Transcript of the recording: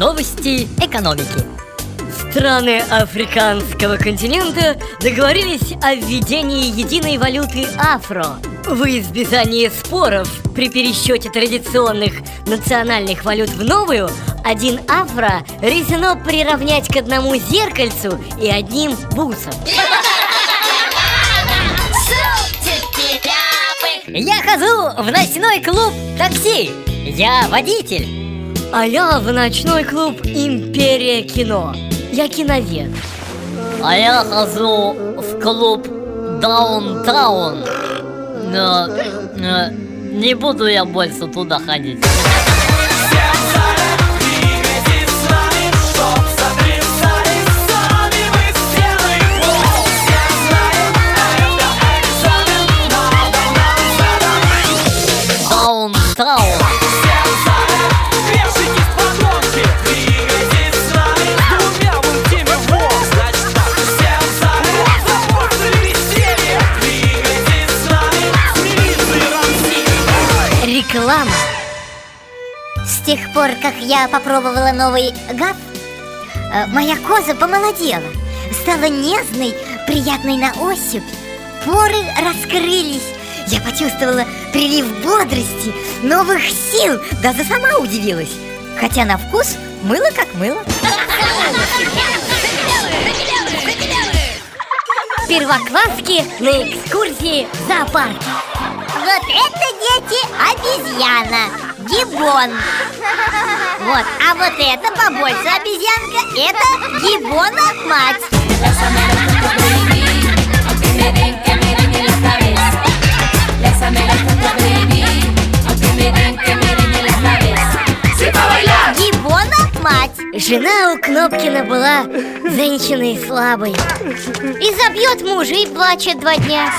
развитии экономики. Страны африканского континента договорились о введении единой валюты афро. В избежание споров при пересчете традиционных национальных валют в новую, один афро решено приравнять к одному зеркальцу и одним бусам. Я хожу в ночной клуб такси. Я водитель. А я в ночной клуб Империя кино. Я киновед. А я хожу в клуб Даунтаун. Но, но не буду я больше туда ходить. Реклама. С тех пор, как я попробовала новый ГАФ, э, моя коза помолодела, стала нежной, приятной на ощупь. Поры раскрылись, я почувствовала прилив бодрости, новых сил, даже сама удивилась. Хотя на вкус мыло как мыло. Первокласски на экскурсии в зоопарке. Вот это, дети, обезьяна, гибон. Вот, а вот это побольше обезьянка, это гибона мать Гибона мать Жена у Кнопкина была женщиной слабой. И забьет мужа и плачет два дня